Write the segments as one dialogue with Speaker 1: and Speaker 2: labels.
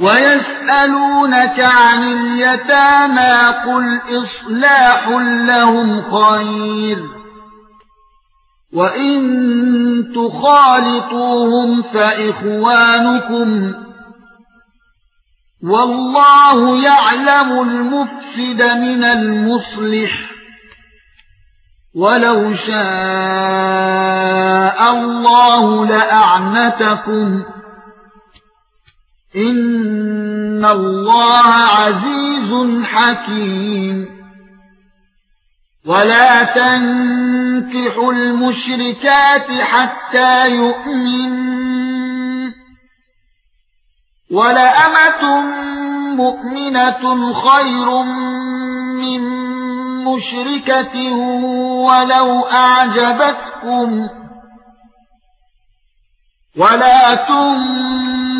Speaker 1: ويسألونك عن اليتامى قل إصلاح لهم خير وإن تخالطوهم فإخوانكم والله يعلم المفسد من المصلح ولو شاء الله لأعنتكم ان الله عزيز حكيم ولا تنكحوا المشركات حتى يؤمنوا ولأمة مؤمنة خير من مشركة ولو أعجبتكم ولا تنكحوا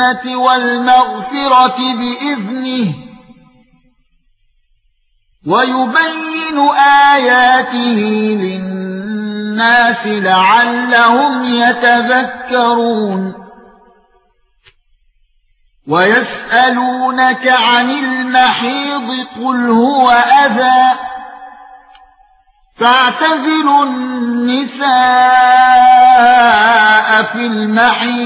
Speaker 1: الجنة والمغفرة بإذنه. ويبين آياته للناس لعلهم يتذكرون. ويسألونك عن المحيض قل هو أذى. فاعتزلوا النساء في المحيض.